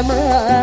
Dharma